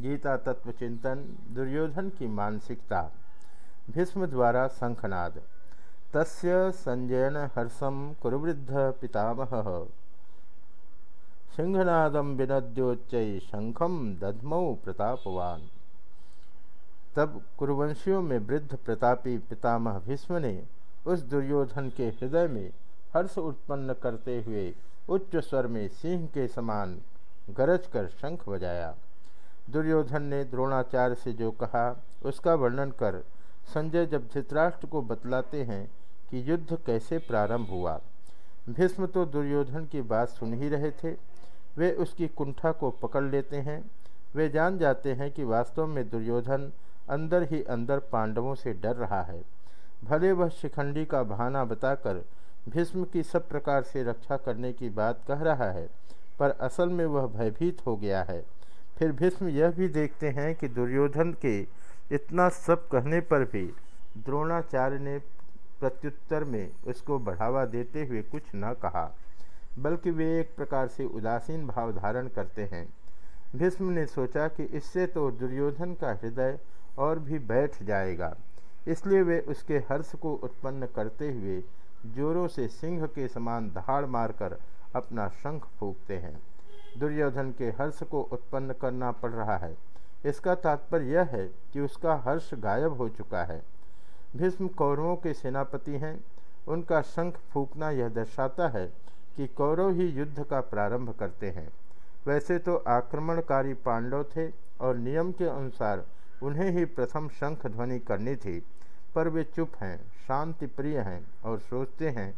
गीता तत्व चिंतन, दुर्योधन की मानसिकता, भीष्म द्वारा शंखनाद। तस्य संजयन हर्षम कुरुवृद्ध पितामह। सिंहनादम विनद्योच्च शंखम दधमौ प्रतापवान। तब कुरुवंशियों में वृद्ध प्रतापी पितामह भीष्म ने उस दुर्योधन के हृदय में हर्ष उत्पन्न करते हुए उच्च स्वर में सिंह के समान गरज कर शंख बजाया। दुर्योधन ने द्रोणाचार्य से जो कहा, उसका वर्णन कर संजय जब धृतराष्ट्र को बतलाते हैं कि युद्ध कैसे प्रारंभ हुआ, भीष्म तो दुर्योधन की बात सुन ही रहे थे। वे उसकी कुंठा को पकड़ लेते हैं। वे जान जाते हैं कि वास्तव में दुर्योधन अंदर ही अंदर पांडवों से डर रहा है। भले वह शिखंडी का बहाना बताकर भीष्म की सब प्रकार से रक्षा करने की बात कह रहा है, पर असल में वह भयभीत हो गया है। फिर भीष्म यह भी देखते हैं कि दुर्योधन के इतना सब कहने पर भी द्रोणाचार्य ने प्रत्युत्तर में उसको बढ़ावा देते हुए कुछ न कहा, बल्कि वे एक प्रकार से उदासीन भाव धारण करते हैं। भीष्म ने सोचा कि इससे तो दुर्योधन का हृदय और भी बैठ जाएगा, इसलिए वे उसके हर्ष को उत्पन्न करते हुए जोरों से सिंह के समान दहाड़ मारकर अपना शंख फूकते हैं। दुर्योधन के हर्ष को उत्पन्न करना पड़ रहा है। इसका तात्पर्य यह है कि उसका हर्ष गायब हो चुका है। भीष्म कौरवों के सेनापति हैं। उनका शंख फूकना यह दर्शाता है कि कौरव ही युद्ध का प्रारंभ करते हैं। वैसे तो आक्रमणकारी पांडव थे और नियम के अनुसार उन्हें ही प्रथम शंख ध्वनि करनी थी। पर वे चुप हैं शांति प्रिय हैं और सोचते हैं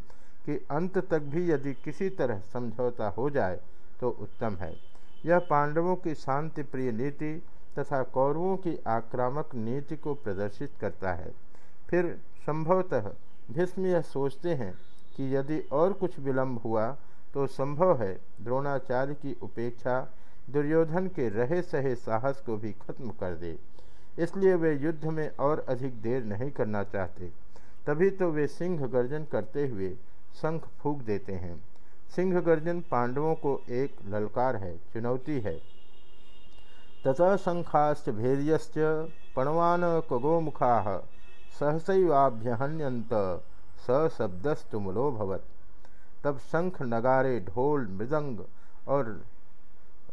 कि अंत तक भी यदि किसी तरह समझौता हो जाए तो उत्तम है। यह पांडवों की शांति प्रिय नीति तथा कौरवों की आक्रामक नीति को प्रदर्शित करता है। फिर संभवतः भीष्म यह सोचते हैं कि यदि और कुछ विलंब हुआ तो संभव है द्रोणाचार्य की उपेक्षा दुर्योधन के रहे सहे साहस को भी खत्म कर दे। इसलिए वे युद्ध में और अधिक देर नहीं करना चाहते। तभी तो वे सिंह गर्जन करते हुए शंख फूक देते हैं। सिंह गर्जन पांडवों को एक ललकार है, चुनौती है। तथा शंखाश्च भैर्यश्च पणवान कगोमुखा सहसैवाभ्यहन्यंत सशब्दस्तुमलो भवत तब शंख नगारे ढोल मृदंग और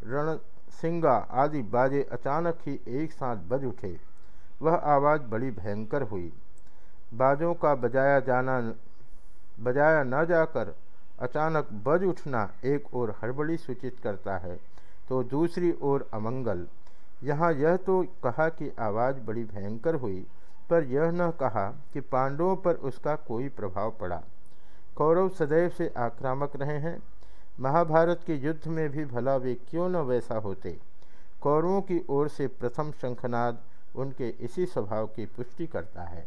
रणसिंगा आदि बाजे अचानक ही एक साथ बज उठे। वह आवाज़ बड़ी भयंकर हुई। बाजों का बजाया जाना, बजाया न जाकर अचानक बज उठना एक ओर हड़बड़ी सूचित करता है तो दूसरी ओर अमंगल। यहाँ यह तो कहा कि आवाज़ बड़ी भयंकर हुई, पर यह न कहा कि पांडवों पर उसका कोई प्रभाव पड़ा। कौरव सदैव से आक्रामक रहे हैं। महाभारत के युद्ध में भी भला वे क्यों न वैसा होते? कौरवों की ओर से प्रथम शंखनाद उनके इसी स्वभाव की पुष्टि करता है।